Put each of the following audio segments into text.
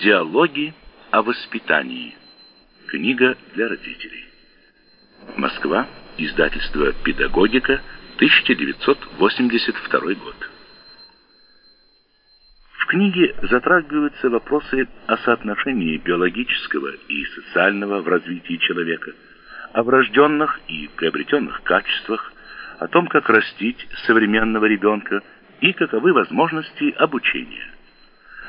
Диалоги о воспитании. Книга для родителей. Москва. Издательство «Педагогика», 1982 год. В книге затрагиваются вопросы о соотношении биологического и социального в развитии человека, о врожденных и приобретенных качествах, о том, как растить современного ребенка и каковы возможности обучения.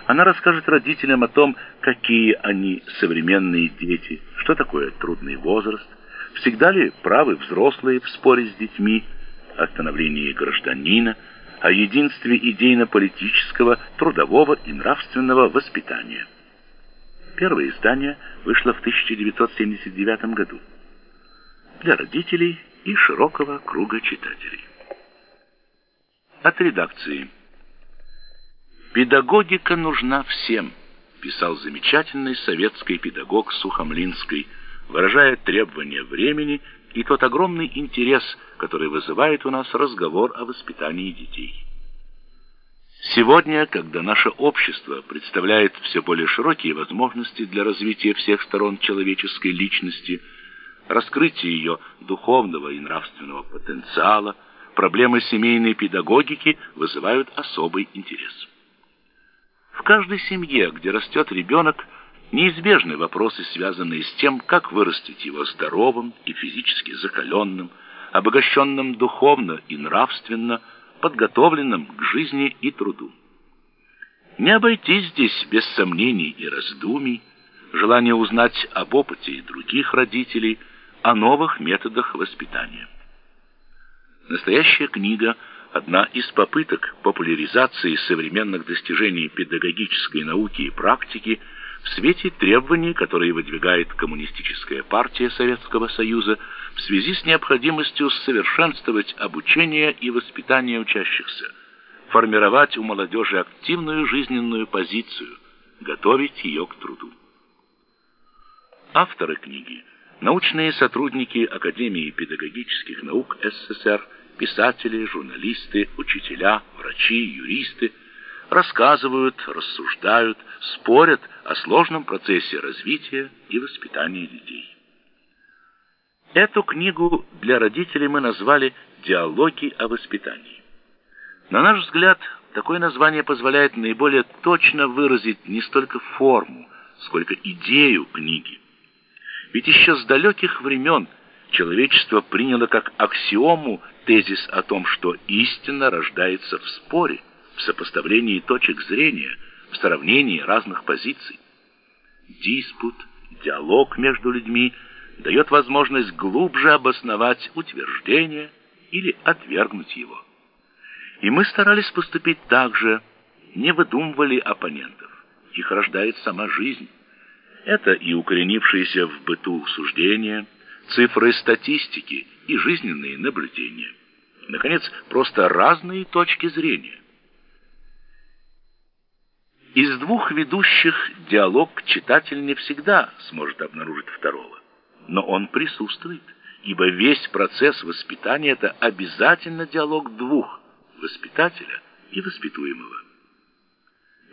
Она расскажет родителям о том, какие они современные дети, что такое трудный возраст, всегда ли правы взрослые в споре с детьми, о становлении гражданина, о единстве идейно-политического, трудового и нравственного воспитания. Первое издание вышло в 1979 году для родителей и широкого круга читателей. От редакции. Педагогика нужна всем, писал замечательный советский педагог Сухомлинский, выражая требования времени и тот огромный интерес, который вызывает у нас разговор о воспитании детей. Сегодня, когда наше общество представляет все более широкие возможности для развития всех сторон человеческой личности, раскрытия ее духовного и нравственного потенциала, проблемы семейной педагогики вызывают особый интерес. В каждой семье, где растет ребенок, неизбежны вопросы, связанные с тем, как вырастить его здоровым и физически закаленным, обогащенным духовно и нравственно, подготовленным к жизни и труду. Не обойтись здесь без сомнений и раздумий, желания узнать об опыте других родителей, о новых методах воспитания. Настоящая книга – одна из попыток популяризации современных достижений педагогической науки и практики в свете требований, которые выдвигает Коммунистическая партия Советского Союза в связи с необходимостью совершенствовать обучение и воспитание учащихся, формировать у молодежи активную жизненную позицию, готовить ее к труду. Авторы книги – научные сотрудники Академии педагогических наук СССР – писатели, журналисты, учителя, врачи, юристы рассказывают, рассуждают, спорят о сложном процессе развития и воспитания детей. Эту книгу для родителей мы назвали «Диалоги о воспитании». На наш взгляд, такое название позволяет наиболее точно выразить не столько форму, сколько идею книги. Ведь еще с далеких времен человечество приняло как аксиому тезис о том, что истина рождается в споре, в сопоставлении точек зрения, в сравнении разных позиций. Диспут, диалог между людьми дает возможность глубже обосновать утверждение или отвергнуть его. И мы старались поступить так же, не выдумывали оппонентов. Их рождает сама жизнь. Это и укоренившиеся в быту суждения, цифры статистики и жизненные наблюдения наконец, просто разные точки зрения. Из двух ведущих диалог читатель не всегда сможет обнаружить второго, но он присутствует, ибо весь процесс воспитания – это обязательно диалог двух – воспитателя и воспитуемого.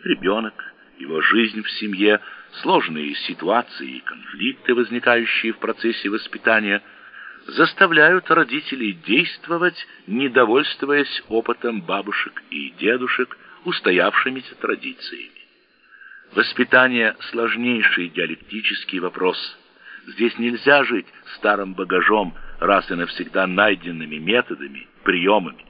Ребенок, его жизнь в семье, сложные ситуации и конфликты, возникающие в процессе воспитания – заставляют родителей действовать, недовольствуясь опытом бабушек и дедушек, устоявшимися традициями. Воспитание – сложнейший диалектический вопрос. Здесь нельзя жить старым багажом, раз и навсегда найденными методами, приемами.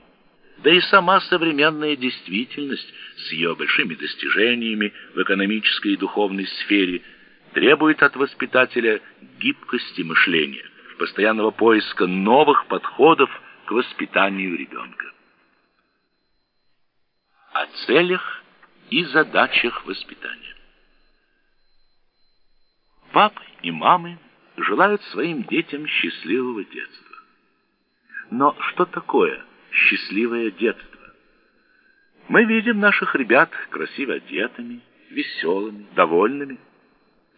Да и сама современная действительность с ее большими достижениями в экономической и духовной сфере требует от воспитателя гибкости мышления постоянного поиска новых подходов к воспитанию ребенка. О целях и задачах воспитания. Папы и мамы желают своим детям счастливого детства. Но что такое счастливое детство? Мы видим наших ребят красиво одетыми, веселыми, довольными.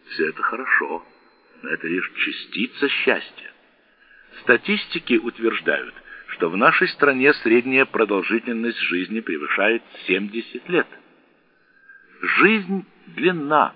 Все это хорошо это лишь частица счастья. Статистики утверждают, что в нашей стране средняя продолжительность жизни превышает 70 лет. Жизнь длинна,